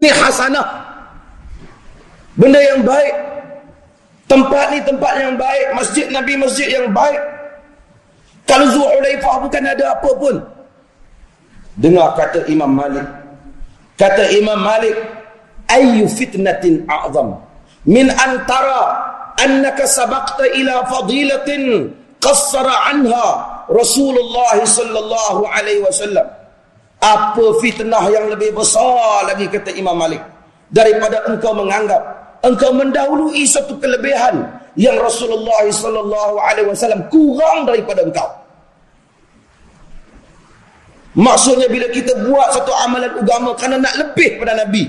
Ini hasanah. Benda yang baik. Tempat ni tempat yang baik. Masjid Nabi masjid yang baik. Kalau Zuhulaifah bukan ada apa pun. Dengar kata Imam Malik. Kata Imam Malik. Ayu fitnatin a'zam. Min antara annaka sabaqta ila fadilatin qassara anha Rasulullah sallallahu alaihi wasallam apa fitnah yang lebih besar lagi kata Imam Malik daripada engkau menganggap engkau mendahului satu kelebihan yang Rasulullah sallallahu alaihi wasallam kurang daripada engkau. Maksudnya bila kita buat satu amalan agama kerana nak lebih pada nabi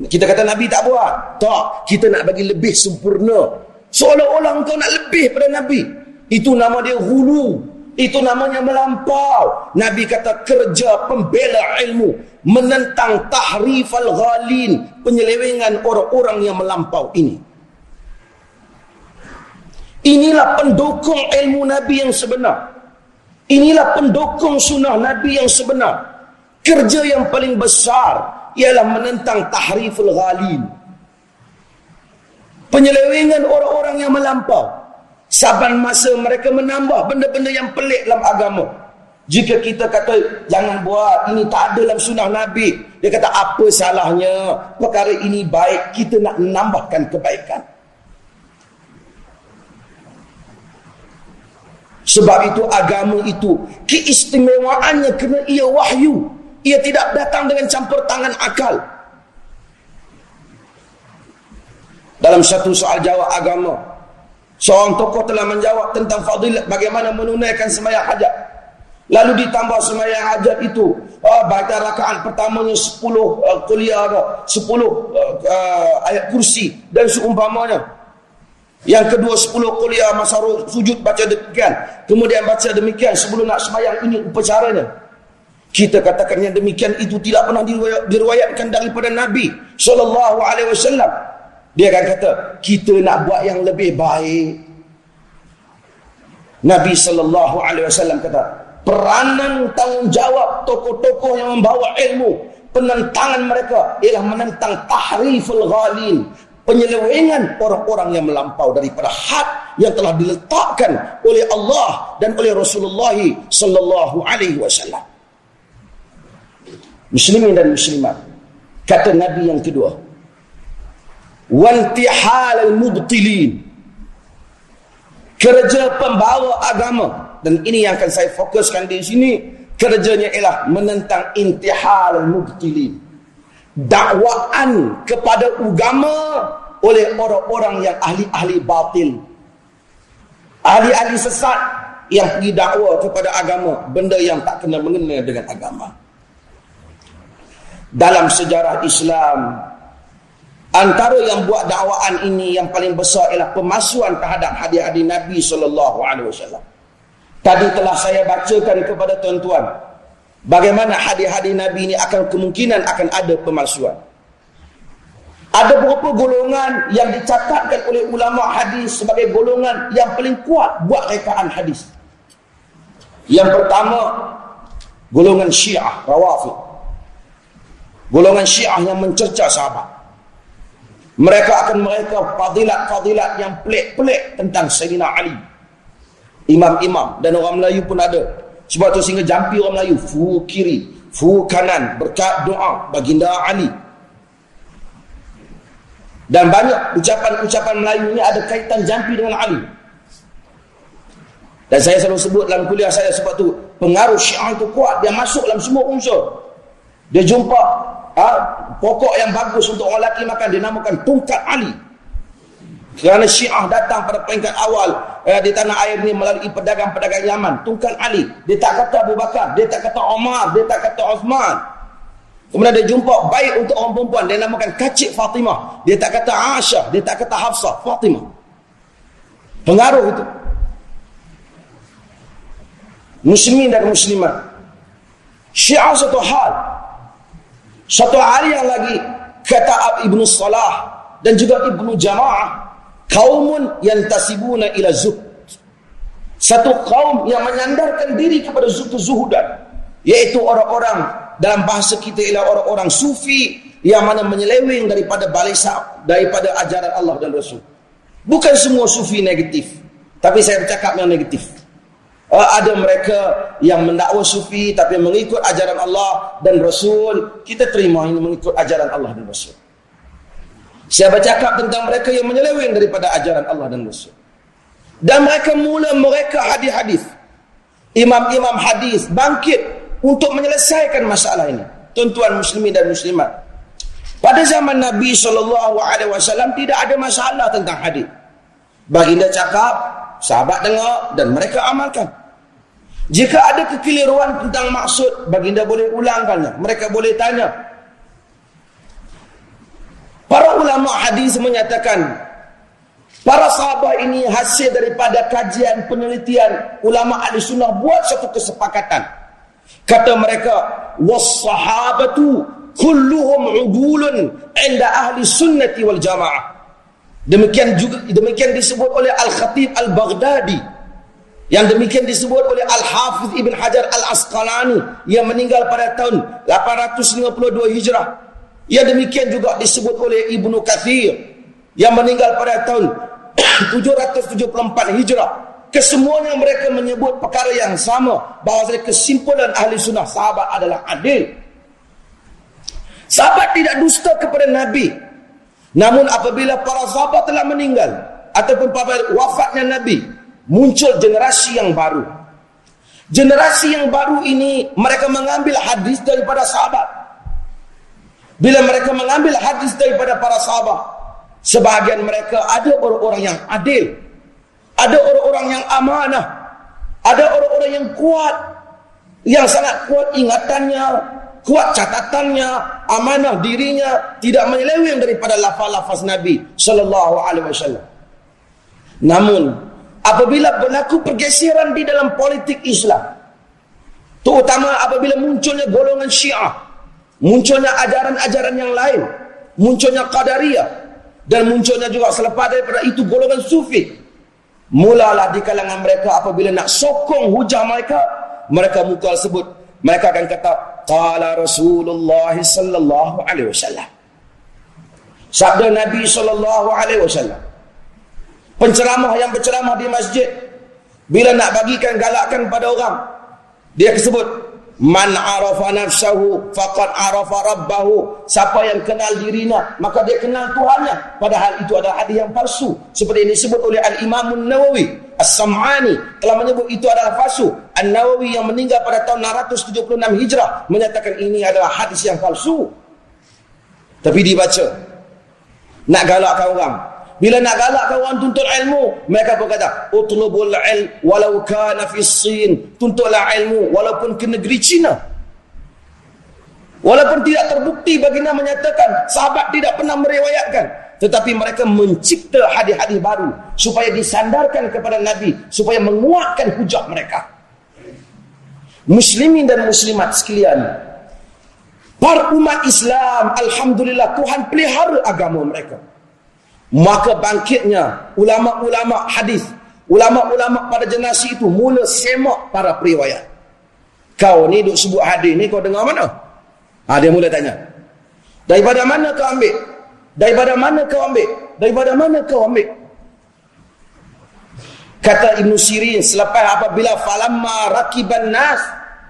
kita kata nabi tak buat. Tak kita nak bagi lebih sempurna. Seolah-olah engkau nak lebih pada nabi. Itu nama dia hulu itu namanya melampau. Nabi kata kerja pembela ilmu. Menentang tahrif al-ghalin. Penyelewengan orang-orang yang melampau ini. Inilah pendukung ilmu Nabi yang sebenar. Inilah pendukung sunnah Nabi yang sebenar. Kerja yang paling besar ialah menentang tahrif al-ghalin. Penyelewengan orang-orang yang melampau. Saban masa mereka menambah benda-benda yang pelik dalam agama. Jika kita kata jangan buat ini tak ada dalam sunnah Nabi. Dia kata apa salahnya? Perkara ini baik. Kita nak menambahkan kebaikan. Sebab itu agama itu keistimewaannya kena ia wahyu. Ia tidak datang dengan campur tangan akal. Dalam satu soal jawab agama, Seorang tokoh telah menjawab tentang fadilat bagaimana menunaikan sembahyang hajat. Lalu ditambah sembahyang hajat itu, uh, baca rakaat pertamanya 10 uh, kuliah ada, 10 uh, uh, ayat kursi dan seumpamanya. Yang kedua 10 kuliah masa sujud baca demikian. Kemudian baca demikian sebelum nak sembahyang ini upacaranya. Kita katakan yang demikian itu tidak pernah diriwayatkan daripada Nabi sallallahu alaihi wasallam. Dia akan kata, kita nak buat yang lebih baik. Nabi sallallahu alaihi wasallam kata, peranan tanggungjawab tokoh-tokoh yang membawa ilmu, penentangan mereka ialah menentang tahriful ghalin, penyelewengan orang-orang yang melampau daripada had yang telah diletakkan oleh Allah dan oleh Rasulullah sallallahu alaihi wasallam. Muslimin dan muslimat, kata Nabi yang kedua, wantihal al-mubtilin kerja pembawa agama. Dan ini yang akan saya fokuskan di sini. Kerjanya ialah menentang intihal al-mubtilin dakwaan kepada agama oleh orang-orang yang ahli-ahli batil. Ahli-ahli sesat yang pergi dakwa kepada agama. Benda yang tak kena mengenai dengan agama. Dalam sejarah Islam Antara yang buat dakwaan ini yang paling besar ialah pemasuan terhadap hadir-hadir Nabi sallallahu alaihi wasallam. Tadi telah saya bacakan kepada tuan-tuan bagaimana hadir-hadir Nabi ini akan kemungkinan akan ada pemalsuan. Ada beberapa golongan yang dicatatkan oleh ulama hadis sebagai golongan yang paling kuat buat rekaan hadis. Yang pertama, golongan Syiah Rawafid. Golongan Syiah yang mencerca sahabat. Mereka akan mereka fadilat-fadilat yang pelik-pelik tentang Sayyidina Ali. Imam-imam dan orang Melayu pun ada. Sebab tu sehingga jampi orang Melayu. Fu kiri, fu kanan, berkat doa baginda Ali. Dan banyak ucapan-ucapan Melayu ini ada kaitan jampi dengan Ali. Dan saya selalu sebut dalam kuliah saya sebab tu pengaruh syiah itu kuat. Dia masuk dalam semua unsur. Dia jumpa ha, pokok yang bagus untuk orang lelaki makan dinamakan tungkat Ali. Kerana syiah datang pada peringkat awal eh, di tanah air ini melalui pedagang-pedagang Yaman. Tungkat Ali. Dia tak kata Abu Bakar dia tak kata Omar dia tak kata Osman. Kemudian dia jumpa baik untuk orang perempuan dia namakan kacik Fatimah. Dia tak kata Aisyah dia tak kata Hafsah Fatimah. Pengaruh itu. Muslimin dan muslimat. Syiah satu hal satu hari yang lagi kata Ibnu Salah dan juga Ibnu Jamaah kaumun yang tasibuna ila zuhd. Satu kaum yang menyandarkan diri kepada zuhud zuhudan yaitu orang-orang dalam bahasa kita ialah orang-orang sufi yang mana menyeleweng daripada balisa daripada ajaran Allah dan Rasul. Bukan semua sufi negatif. Tapi saya bercakap yang negatif. Uh, ada mereka yang mendakwa sufi tapi mengikut ajaran Allah dan Rasul. Kita terima ini mengikut ajaran Allah dan Rasul. Saya bercakap tentang mereka yang menyeleweng daripada ajaran Allah dan Rasul. Dan mereka mula mereka hadis-hadis. Imam-imam hadis bangkit untuk menyelesaikan masalah ini. Tuan-tuan muslimin dan muslimat. Pada zaman Nabi SAW tidak ada masalah tentang hadis. Baginda cakap, sahabat dengar dan mereka amalkan. Jika ada kekeliruan tentang maksud, baginda boleh ulangkannya. Mereka boleh tanya. Para ulama hadis menyatakan, para sahabat ini hasil daripada kajian penelitian ulama ahli sunnah buat satu kesepakatan. Kata mereka, was sahabatu kulluhum udulun inda ahli sunnati wal jamaah demikian juga demikian disebut oleh al-khatib al-baghdadi yang demikian disebut oleh al-hafiz ibn hajar al-asqalani yang meninggal pada tahun 852 hijrah. Yang demikian juga disebut oleh ibnu kathir yang meninggal pada tahun 774 hijrah. Kesemuanya mereka menyebut perkara yang sama bahawa kesimpulan ahli sunnah sahabat adalah adil. Sahabat tidak dusta kepada Nabi. Namun apabila para sahabat telah meninggal ataupun wafatnya Nabi, muncul generasi yang baru. Generasi yang baru ini mereka mengambil hadis daripada sahabat. Bila mereka mengambil hadis daripada para sahabat, sebahagian mereka ada orang-orang yang adil, ada orang-orang yang amanah, ada orang-orang yang kuat, yang sangat kuat ingatannya, kuat catatannya, amanah dirinya, tidak menyeleweng daripada lafaz-lafaz Nabi sallallahu alaihi wasallam. Namun, apabila berlaku pergeseran di dalam politik Islam, terutama apabila munculnya golongan Syiah, munculnya ajaran-ajaran yang lain, munculnya Qadariyah dan munculnya juga selepas daripada itu golongan Sufi, mulalah di kalangan mereka apabila nak sokong hujah mereka, mereka mukal sebut mereka akan kata qala Rasulullah sallallahu alaihi wasallam. Sabda Nabi sallallahu alaihi wasallam. Penceramah yang berceramah di masjid bila nak bagikan galakkan pada orang dia sebut Man arafa nafsahu faqad arafa rabbahu. Siapa yang kenal dirinya, maka dia kenal Tuhannya. Padahal itu adalah hadis yang palsu. Seperti ini disebut oleh Al-Imam Nawawi As-Sam'ani telah menyebut itu adalah palsu. An-Nawawi yang meninggal pada tahun 676 Hijrah menyatakan ini adalah hadis yang palsu. Tapi dibaca. Nak galakkan orang, bila nak galakkan orang tuntut ilmu, mereka pun kata, "Utlubul ilm walau kana fi Sin." Tuntutlah ilmu walaupun ke negeri Cina. Walaupun tidak terbukti baginda menyatakan sahabat tidak pernah meriwayatkan, tetapi mereka mencipta hadis-hadis baru supaya disandarkan kepada Nabi, supaya menguatkan hujah mereka. Muslimin dan muslimat sekalian, para umat Islam, alhamdulillah Tuhan pelihara agama mereka maka bangkitnya ulama-ulama hadis ulama-ulama pada generasi itu mula semak para periwayat. Kau ni duk sebut hadis ni kau dengar mana? Ha, dia mula tanya. Daripada mana kau ambil? Daripada mana kau ambil? Daripada mana kau ambil? Kata Ibn Sirin selepas apabila falamma rakiban nas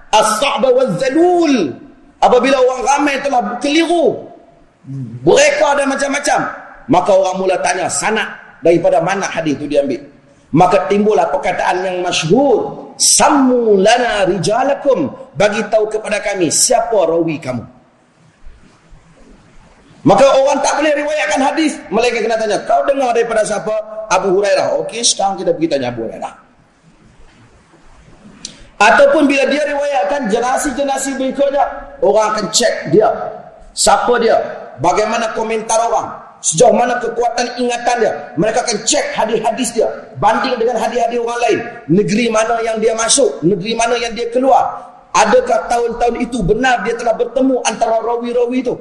as-sa'ba wal-zalul apabila orang ramai telah keliru mereka dan macam-macam maka orang mula tanya sanad daripada mana hadis itu diambil? Maka timbullah perkataan yang masyhur sammu lana rijalakum. Bagi tahu kepada kami siapa rawi kamu? Maka orang tak boleh riwayatkan hadis mereka kena tanya kau dengar daripada siapa? Abu Hurairah okey sekarang kita pergi tanya Abu Hurairah. Ataupun bila dia riwayatkan generasi-generasi berikutnya orang akan cek dia. Siapa dia? Bagaimana komentar orang sejauh mana kekuatan ingatan dia mereka akan cek hadis-hadis dia banding dengan hadis-hadis orang lain. Negeri mana yang dia masuk negeri mana yang dia keluar. Adakah tahun-tahun itu benar dia telah bertemu antara rawi-rawi itu?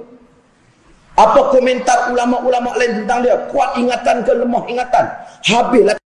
Apa komentar ulama-ulama lain tentang dia? Kuat ingatan ke lemah ingatan? Habislah